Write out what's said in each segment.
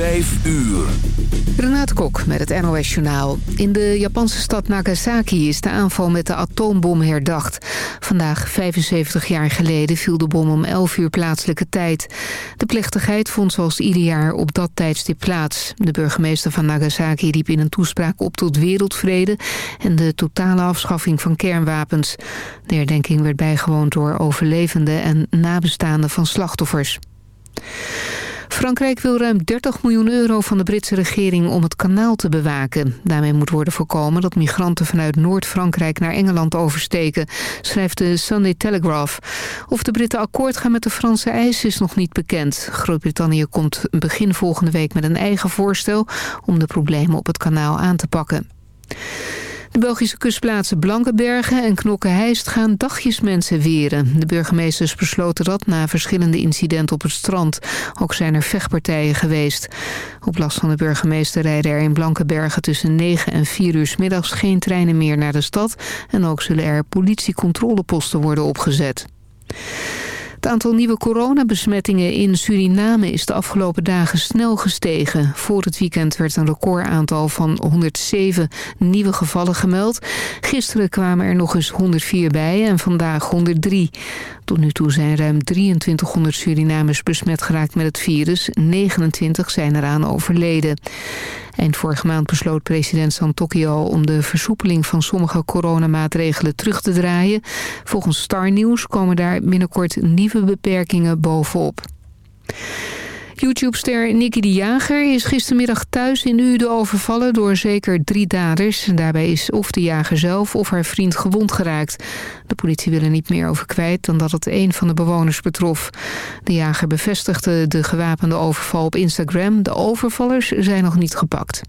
Vijf uur. Renate Kok met het NOS Journaal. In de Japanse stad Nagasaki is de aanval met de atoombom herdacht. Vandaag, 75 jaar geleden, viel de bom om 11 uur plaatselijke tijd. De plechtigheid vond zoals ieder jaar op dat tijdstip plaats. De burgemeester van Nagasaki riep in een toespraak op tot wereldvrede... en de totale afschaffing van kernwapens. De herdenking werd bijgewoond door overlevenden en nabestaanden van slachtoffers. Frankrijk wil ruim 30 miljoen euro van de Britse regering om het kanaal te bewaken. Daarmee moet worden voorkomen dat migranten vanuit Noord-Frankrijk naar Engeland oversteken, schrijft de Sunday Telegraph. Of de Britten akkoord gaan met de Franse eisen is nog niet bekend. Groot-Brittannië komt begin volgende week met een eigen voorstel om de problemen op het kanaal aan te pakken. De Belgische kustplaatsen Blankenbergen en Knokke-Heist gaan dagjes mensen weren. De burgemeesters besloten dat na verschillende incidenten op het strand. Ook zijn er vechtpartijen geweest. Op last van de burgemeester rijden er in Blankenbergen tussen 9 en 4 uur middags geen treinen meer naar de stad. En ook zullen er politiecontroleposten worden opgezet. Het aantal nieuwe coronabesmettingen in Suriname is de afgelopen dagen snel gestegen. Voor het weekend werd een recordaantal van 107 nieuwe gevallen gemeld. Gisteren kwamen er nog eens 104 bij en vandaag 103. Tot nu toe zijn ruim 2300 Surinamers besmet geraakt met het virus. 29 zijn eraan overleden. Eind vorige maand besloot president Santokio om de versoepeling van sommige coronamaatregelen terug te draaien. Volgens Star News komen daar binnenkort nieuwe beperkingen bovenop. YouTube-ster Nicky de Jager is gistermiddag thuis in Uden overvallen door zeker drie daders. Daarbij is of de jager zelf of haar vriend gewond geraakt. De politie wil er niet meer over kwijt dan dat het een van de bewoners betrof. De jager bevestigde de gewapende overval op Instagram. De overvallers zijn nog niet gepakt.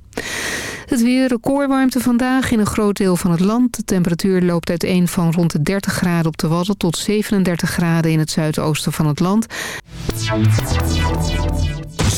Het weer recordwarmte vandaag in een groot deel van het land. De temperatuur loopt uiteen van rond de 30 graden op de Wadden... tot 37 graden in het zuidoosten van het land.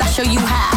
I show you how.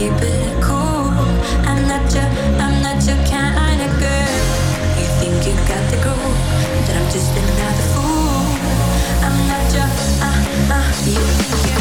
keep it cool. I'm not your, I'm not your kind of girl. You think you got the groove, but I'm just another fool. I'm not your, uh, uh, you think you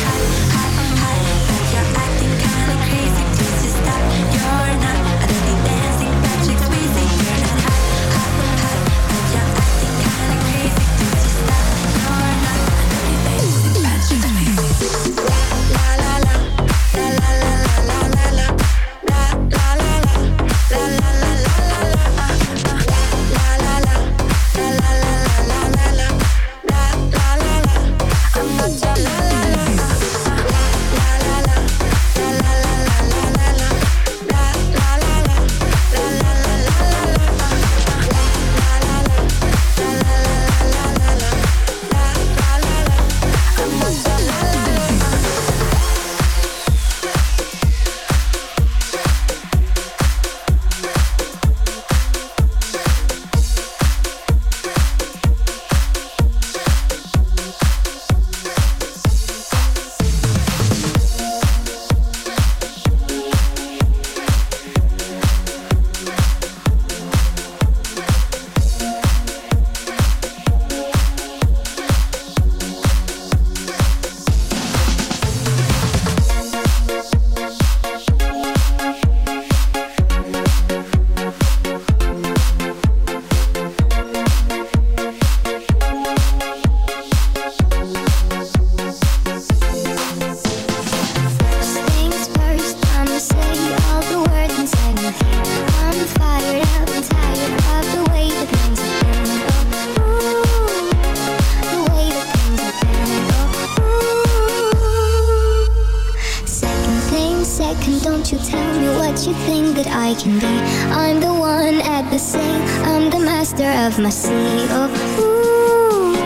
I can be. I'm the one at the sail. I'm the master of my sea. Oh, ooh,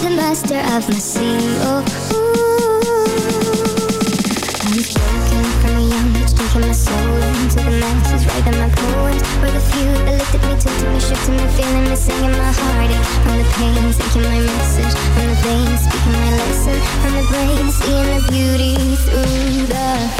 the master of my sea. Oh, ooh. I was broken from a young age, taking my soul into the masses, writing my poems. For the few that at me, took to me, shook to me, feeling me, singing my heartache. From the pain, taking my message. From the veins, speaking my lesson. From the brain, seeing the beauty through the